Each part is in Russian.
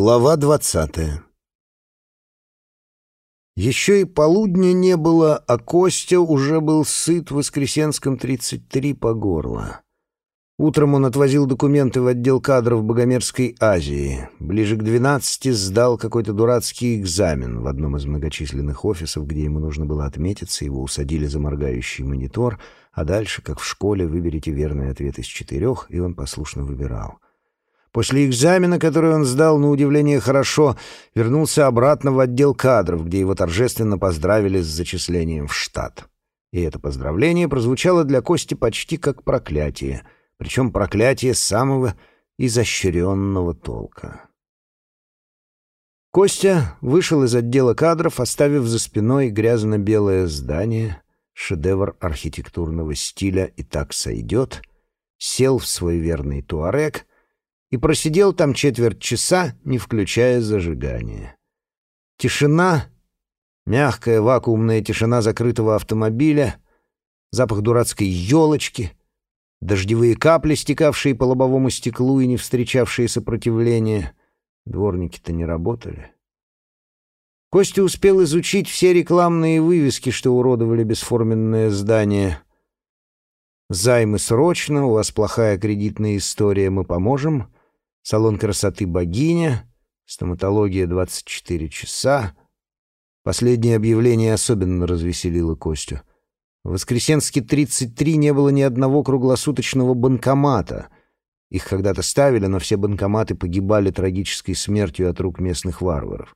Глава двадцатая Еще и полудня не было, а Костя уже был сыт в Воскресенском 33 по горло. Утром он отвозил документы в отдел кадров Богомерзкой Азии. Ближе к двенадцати сдал какой-то дурацкий экзамен в одном из многочисленных офисов, где ему нужно было отметиться, его усадили за моргающий монитор, а дальше, как в школе, выберите верный ответ из четырех, и он послушно выбирал. После экзамена, который он сдал на удивление хорошо, вернулся обратно в отдел кадров, где его торжественно поздравили с зачислением в штат. И это поздравление прозвучало для Кости почти как проклятие — причем проклятие самого изощренного толка. Костя вышел из отдела кадров, оставив за спиной грязно-белое здание, шедевр архитектурного стиля «И так сойдет», сел в свой верный туарек и просидел там четверть часа, не включая зажигание. Тишина, мягкая вакуумная тишина закрытого автомобиля, запах дурацкой елочки — Дождевые капли, стекавшие по лобовому стеклу и не встречавшие сопротивления. Дворники-то не работали. Костя успел изучить все рекламные вывески, что уродовали бесформенное здание. «Займы срочно», «У вас плохая кредитная история, мы поможем», «Салон красоты богиня», «Стоматология 24 часа». Последнее объявление особенно развеселило Костю. В Воскресенске 33 не было ни одного круглосуточного банкомата. Их когда-то ставили, но все банкоматы погибали трагической смертью от рук местных варваров.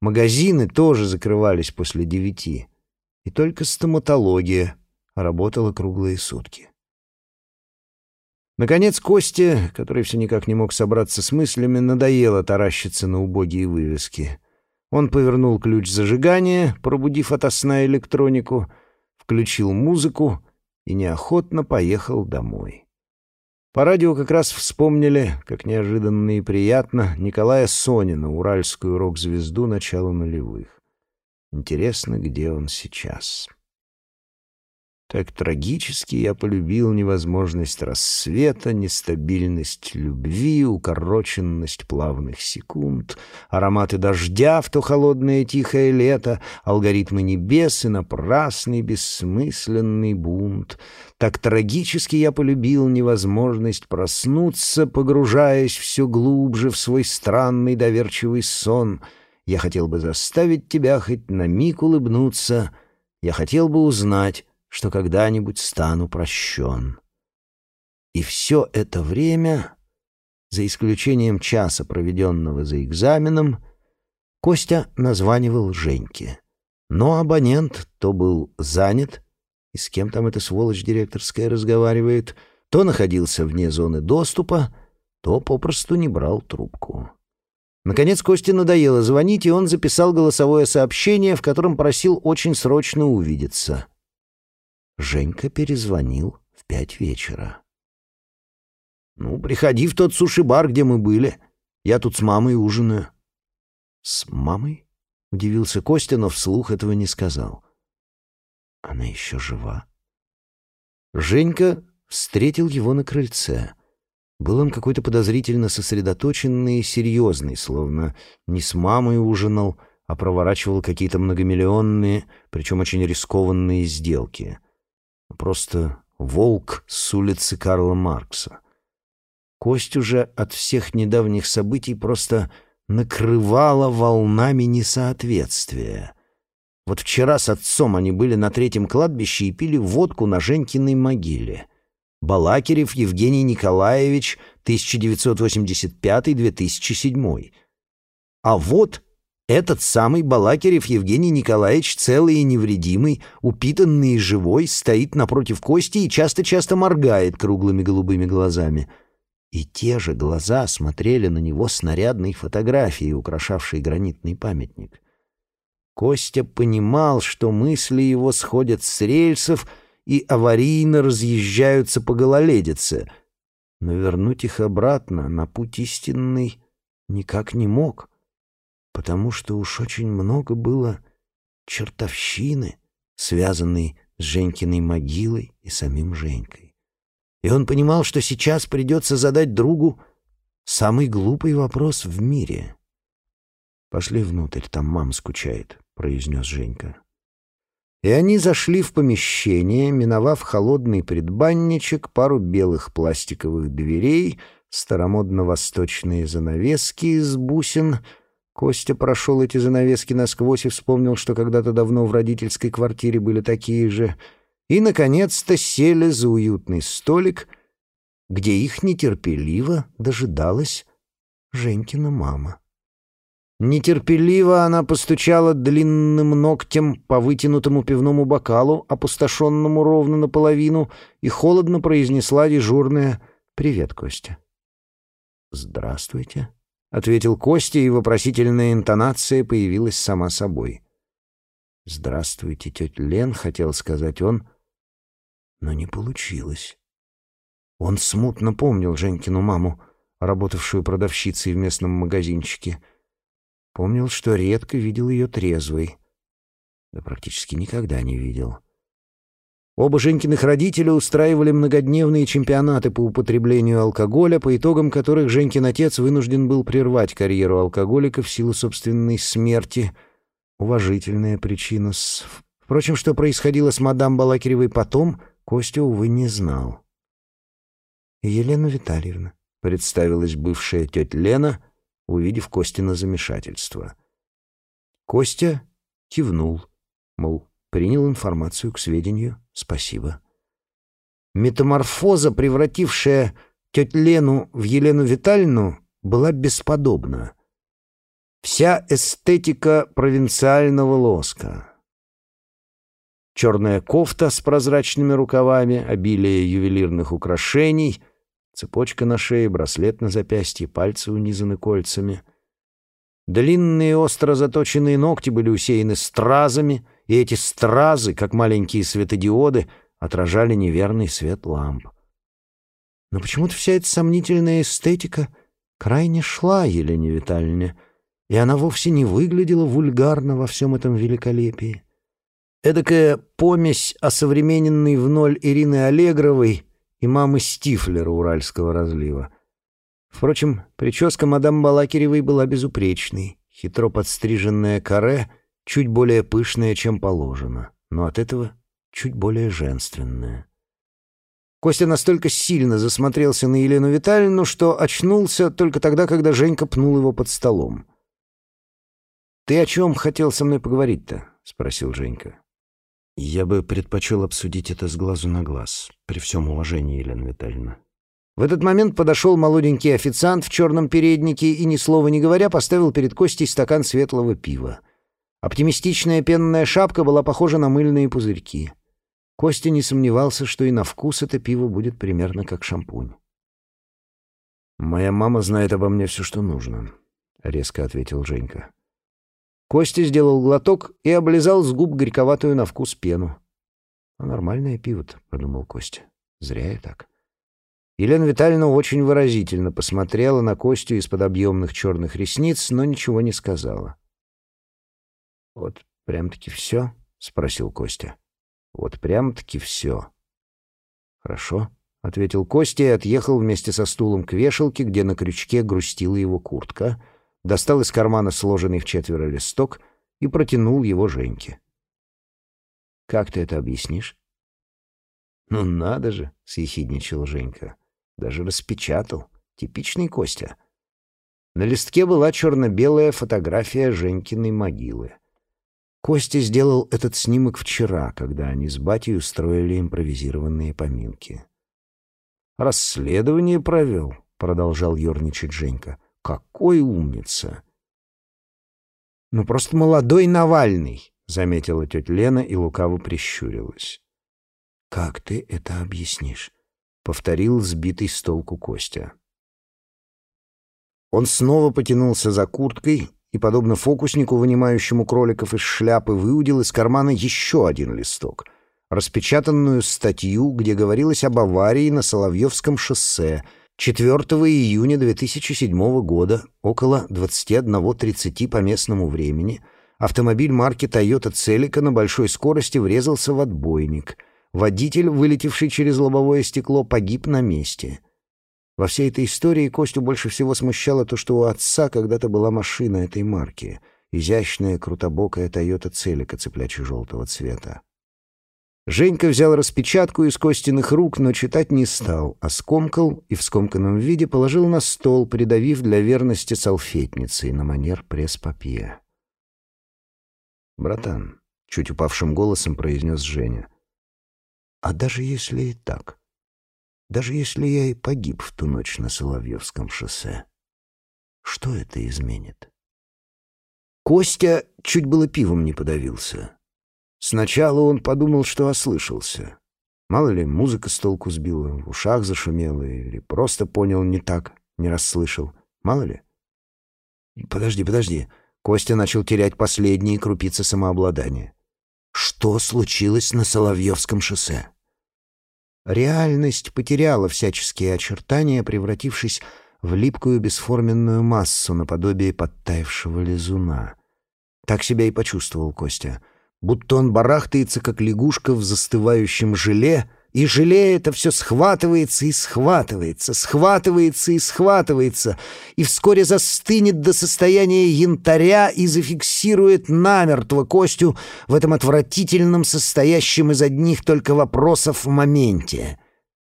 Магазины тоже закрывались после девяти. И только стоматология работала круглые сутки. Наконец Косте, который все никак не мог собраться с мыслями, надоело таращиться на убогие вывески. Он повернул ключ зажигания, пробудив ото сна электронику — включил музыку и неохотно поехал домой. По радио как раз вспомнили, как неожиданно и приятно, Николая Сонина, уральскую рок-звезду начала нулевых. Интересно, где он сейчас. Так трагически я полюбил невозможность рассвета, нестабильность любви, укороченность плавных секунд, ароматы дождя в то холодное тихое лето, алгоритмы небес и напрасный бессмысленный бунт. Так трагически я полюбил невозможность проснуться, погружаясь все глубже в свой странный доверчивый сон. Я хотел бы заставить тебя хоть на миг улыбнуться, я хотел бы узнать, что когда-нибудь стану прощен. И все это время, за исключением часа, проведенного за экзаменом, Костя названивал Женьке. Но абонент то был занят, и с кем там эта сволочь директорская разговаривает, то находился вне зоны доступа, то попросту не брал трубку. Наконец Косте надоело звонить, и он записал голосовое сообщение, в котором просил очень срочно увидеться — Женька перезвонил в пять вечера. «Ну, приходи в тот суши-бар, где мы были. Я тут с мамой ужинаю». «С мамой?» — удивился Костя, но вслух этого не сказал. «Она еще жива?» Женька встретил его на крыльце. Был он какой-то подозрительно сосредоточенный и серьезный, словно не с мамой ужинал, а проворачивал какие-то многомиллионные, причем очень рискованные сделки просто волк с улицы Карла Маркса. Кость уже от всех недавних событий просто накрывала волнами несоответствия. Вот вчера с отцом они были на третьем кладбище и пили водку на Женькиной могиле. Балакирев Евгений Николаевич, 1985-2007. А вот этот самый Балакирев Евгений Николаевич, целый и невредимый, упитанный и живой, стоит напротив Кости и часто-часто моргает круглыми голубыми глазами. И те же глаза смотрели на него с нарядной фотографией, украшавшей гранитный памятник. Костя понимал, что мысли его сходят с рельсов и аварийно разъезжаются по гололедице, но вернуть их обратно на путь истинный никак не мог — потому что уж очень много было чертовщины, связанной с Женькиной могилой и самим Женькой. И он понимал, что сейчас придется задать другу самый глупый вопрос в мире — «Пошли внутрь, там мама скучает», — произнес Женька. И они зашли в помещение, миновав холодный предбанничек, пару белых пластиковых дверей, старомодно-восточные занавески из бусин. Костя прошел эти занавески насквозь и вспомнил, что когда-то давно в родительской квартире были такие же. И, наконец-то, сели за уютный столик, где их нетерпеливо дожидалась Женькина мама. Нетерпеливо она постучала длинным ногтем по вытянутому пивному бокалу, опустошенному ровно наполовину, и холодно произнесла дежурная «Привет, Костя». «Здравствуйте», — ответил Костя, и вопросительная интонация появилась сама собой. «Здравствуйте, тетя Лен», — хотел сказать он, но не получилось. Он смутно помнил Женькину маму, работавшую продавщицей в местном магазинчике — Помнил, что редко видел ее трезвой. Да практически никогда не видел. Оба Женькиных родителя устраивали многодневные чемпионаты по употреблению алкоголя, по итогам которых Женькин отец вынужден был прервать карьеру алкоголика в силу собственной смерти. Уважительная причина. С... Впрочем, что происходило с мадам Балакиревой потом, Костя, увы, не знал. «Елена Витальевна», — представилась бывшая тетя Лена — увидев Костина замешательство. Костя кивнул, мол, принял информацию к сведению, спасибо. Метаморфоза, превратившая тетю Лену в Елену Витальевну, была бесподобна. Вся эстетика провинциального лоска. Черная кофта с прозрачными рукавами, обилие ювелирных украшений — Цепочка на шее, браслет на запястье, пальцы унизаны кольцами. Длинные остро заточенные ногти были усеяны стразами, и эти стразы, как маленькие светодиоды, отражали неверный свет ламп. Но почему-то вся эта сомнительная эстетика крайне шла Елене Витальевне, и она вовсе не выглядела вульгарно во всем этом великолепии. Эдакая помесь осовремененной в ноль Ирины Аллегровой и мамы Стифлера Уральского разлива. Впрочем, прическа мадам Балакиревой была безупречной, хитро подстриженная каре, чуть более пышная, чем положено, но от этого чуть более женственная. Костя настолько сильно засмотрелся на Елену Витальевну, что очнулся только тогда, когда Женька пнул его под столом. «Ты о чем хотел со мной поговорить-то?» — спросил Женька. Я бы предпочел обсудить это с глазу на глаз, при всем уважении, Елена Витальевна. В этот момент подошел молоденький официант в черном переднике и, ни слова не говоря, поставил перед Костей стакан светлого пива. Оптимистичная пенная шапка была похожа на мыльные пузырьки. Костя не сомневался, что и на вкус это пиво будет примерно как шампунь. «Моя мама знает обо мне все, что нужно», — резко ответил Женька. Костя сделал глоток и облизал с губ горьковатую на вкус пену. «А нормальное пиво-то», — подумал Костя. «Зря я так». Елена Витальевна очень выразительно посмотрела на Костю из-под объемных черных ресниц, но ничего не сказала. «Вот прям-таки все?» — спросил Костя. «Вот прям-таки все». «Хорошо», — ответил Костя и отъехал вместе со стулом к вешалке, где на крючке грустила его куртка — достал из кармана сложенный в четверо листок и протянул его Женьке. «Как ты это объяснишь?» «Ну надо же!» — съехидничал Женька. «Даже распечатал. Типичный Костя». На листке была черно-белая фотография Женькиной могилы. Костя сделал этот снимок вчера, когда они с батей устроили импровизированные поминки. «Расследование провел», — продолжал ерничать Женька. Какой умница!» «Ну, просто молодой Навальный», — заметила тетя Лена и лукаво прищурилась. «Как ты это объяснишь?» — повторил сбитый с толку Костя. Он снова потянулся за курткой и, подобно фокуснику, вынимающему кроликов из шляпы, выудил из кармана еще один листок, распечатанную статью, где говорилось об аварии на Соловьевском шоссе — 4 июня 2007 года около 21.30 по местному времени автомобиль марки Toyota Celica на большой скорости врезался в отбойник. Водитель, вылетевший через лобовое стекло, погиб на месте. Во всей этой истории Костю больше всего смущало то, что у отца когда-то была машина этой марки — изящная, крутобокая Toyota Celica цеплячьи-желтого цвета. Женька взял распечатку из Костиных рук, но читать не стал, а скомкал и в скомканном виде положил на стол, придавив для верности салфетницей на манер пресс-папье. «Братан», — чуть упавшим голосом произнес Женя, — «а даже если и так, даже если я и погиб в ту ночь на Соловьевском шоссе, что это изменит?» Костя чуть было пивом не подавился. Сначала он подумал, что ослышался. Мало ли, музыка с толку сбила, в ушах зашумела, или просто понял не так, не расслышал. Мало ли. «Подожди, подожди». Костя начал терять последние крупицы самообладания. «Что случилось на Соловьевском шоссе?» Реальность потеряла всяческие очертания, превратившись в липкую бесформенную массу наподобие подтаявшего лизуна. Так себя и почувствовал Костя — будто он барахтается, как лягушка в застывающем желе, и желе это все схватывается и схватывается, схватывается и схватывается, и вскоре застынет до состояния янтаря и зафиксирует намертво Костю в этом отвратительном, состоящем из одних только вопросов в моменте.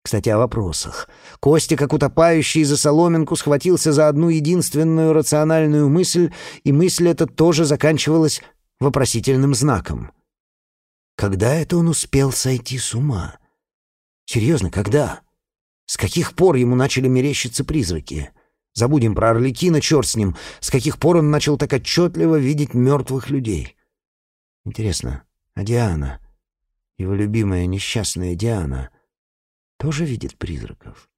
Кстати, о вопросах. Костя, как утопающий за соломинку, схватился за одну единственную рациональную мысль, и мысль эта тоже заканчивалась вопросительным знаком. Когда это он успел сойти с ума? Серьезно, когда? С каких пор ему начали мерещиться призраки? Забудем про Орликина, черт с ним. С каких пор он начал так отчетливо видеть мертвых людей? Интересно, а Диана, его любимая несчастная Диана, тоже видит призраков?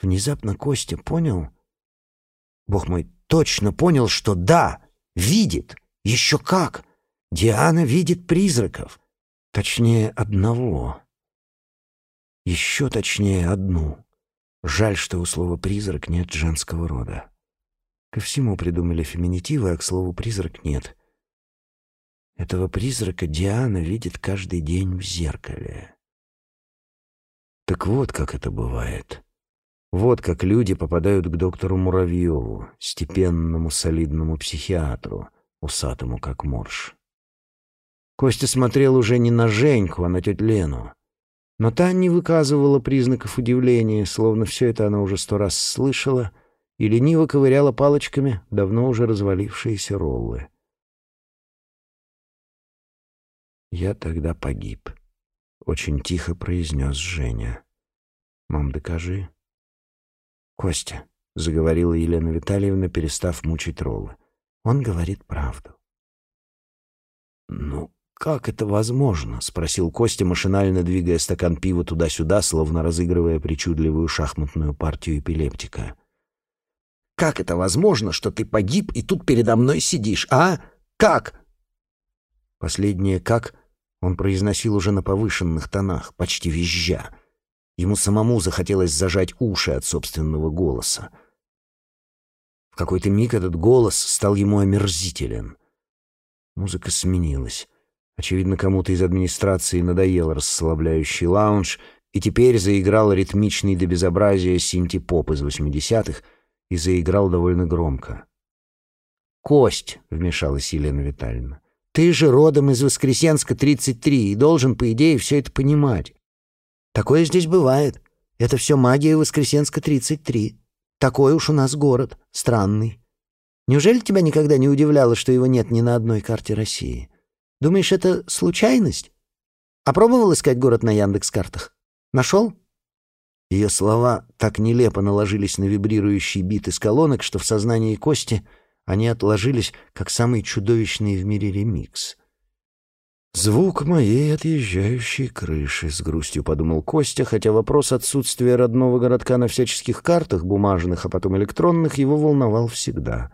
Внезапно Костя понял... Бог мой, точно понял, что да, видит — еще как! Диана видит призраков. Точнее, одного. Еще точнее, одну. Жаль, что у слова «призрак» нет женского рода. Ко всему придумали феминитивы, а к слову «призрак» нет. Этого призрака Диана видит каждый день в зеркале. Так вот, как это бывает. Вот как люди попадают к доктору Муравьеву, степенному солидному психиатру — усатому как морж. Костя смотрел уже не на Женьку, а на тетю Лену. Но та не выказывала признаков удивления, словно все это она уже сто раз слышала, и лениво ковыряла палочками давно уже развалившиеся роллы. «Я тогда погиб», — очень тихо произнес Женя. «Мам, докажи». «Костя», — заговорила Елена Витальевна, перестав мучить роллы. Он говорит правду. «Ну, как это возможно?» — спросил Костя, машинально двигая стакан пива туда-сюда, словно разыгрывая причудливую шахматную партию эпилептика. «Как это возможно, что ты погиб и тут передо мной сидишь, а? Как?» Последнее «как» он произносил уже на повышенных тонах, почти визжа. Ему самому захотелось зажать уши от собственного голоса какой-то миг этот голос стал ему омерзителен. Музыка сменилась. Очевидно, кому-то из администрации надоел расслабляющий лаунж, и теперь заиграл ритмичный до безобразия синти-поп из восьмидесятых и заиграл довольно громко. «Кость», — вмешалась Елена Витальевна, — «ты же родом из Воскресенска, 33, и должен, по идее, все это понимать. Такое здесь бывает. Это все магия Воскресенска, 33. Такой уж у нас город, странный. Неужели тебя никогда не удивляло, что его нет ни на одной карте России? Думаешь, это случайность? А пробовал искать город на Яндекс-картах? Нашел?» Ее слова так нелепо наложились на вибрирующий бит из колонок, что в сознании Кости они отложились, как самый чудовищный в мире ремикс — «Звук моей отъезжающей крыши», — с грустью подумал Костя, хотя вопрос отсутствия родного городка на всяческих картах, бумажных, а потом электронных, его волновал всегда.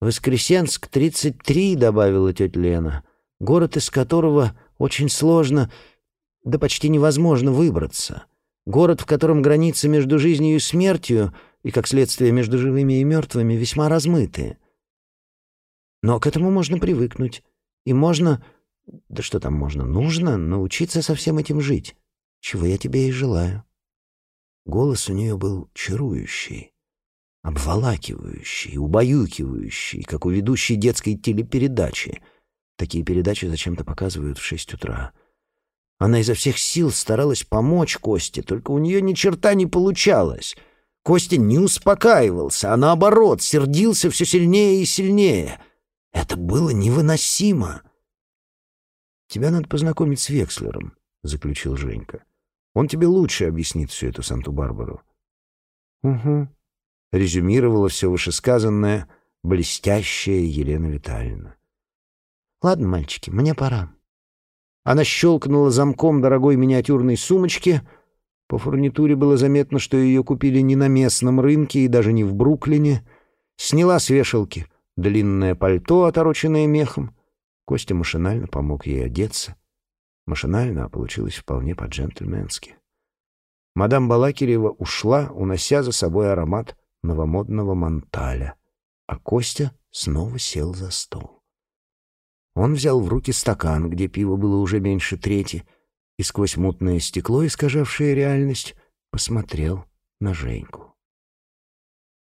«Воскресенск, 33», — добавила тетя Лена, — «город, из которого очень сложно, да почти невозможно выбраться. Город, в котором границы между жизнью и смертью, и, как следствие, между живыми и мертвыми, весьма размыты. Но к этому можно привыкнуть, и можно...» Да что там можно? Нужно научиться со всем этим жить, чего я тебе и желаю. Голос у нее был чарующий, обволакивающий, убаюкивающий, как у ведущей детской телепередачи. Такие передачи зачем-то показывают в шесть утра. Она изо всех сил старалась помочь Косте, только у нее ни черта не получалось. Костя не успокаивался, а наоборот, сердился все сильнее и сильнее. Это было невыносимо. «Тебя надо познакомить с Векслером», — заключил Женька. «Он тебе лучше объяснит всю эту Санту-Барбару». «Угу», — резюмировала все вышесказанное блестящая Елена Витальевна. «Ладно, мальчики, мне пора». Она щелкнула замком дорогой миниатюрной сумочки. По фурнитуре было заметно, что ее купили не на местном рынке и даже не в Бруклине. Сняла с вешалки длинное пальто, отороченное мехом, Костя машинально помог ей одеться. Машинально, а получилось вполне по-джентльменски. Мадам Балакирева ушла, унося за собой аромат новомодного манталя, а Костя снова сел за стол. Он взял в руки стакан, где пиво было уже меньше трети, и сквозь мутное стекло, искажавшее реальность, посмотрел на Женьку.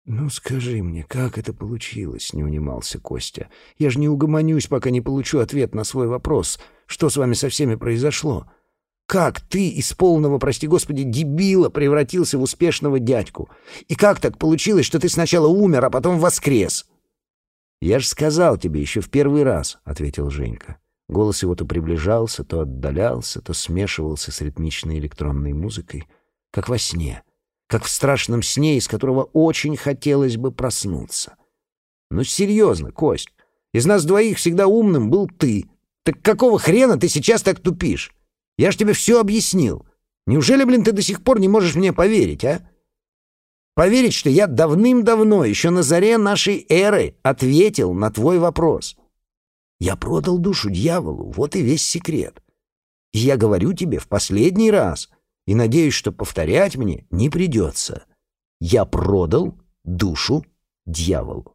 «Ну скажи мне, как это получилось?» — не унимался Костя. «Я же не угомонюсь, пока не получу ответ на свой вопрос. Что с вами со всеми произошло? Как ты из полного, прости господи, дебила превратился в успешного дядьку? И как так получилось, что ты сначала умер, а потом воскрес?» «Я же сказал тебе еще в первый раз», — ответил Женька. Голос его то приближался, то отдалялся, то смешивался с ритмичной электронной музыкой, как во сне — как в страшном сне, из которого очень хотелось бы проснуться. Ну, серьезно, Кость, из нас двоих всегда умным был ты. Так какого хрена ты сейчас так тупишь? Я ж тебе все объяснил. Неужели, блин, ты до сих пор не можешь мне поверить, а? Поверить, что я давным-давно, еще на заре нашей эры, ответил на твой вопрос. Я продал душу дьяволу, вот и весь секрет. И я говорю тебе в последний раз — и надеюсь, что повторять мне не придется. Я продал душу дьяволу.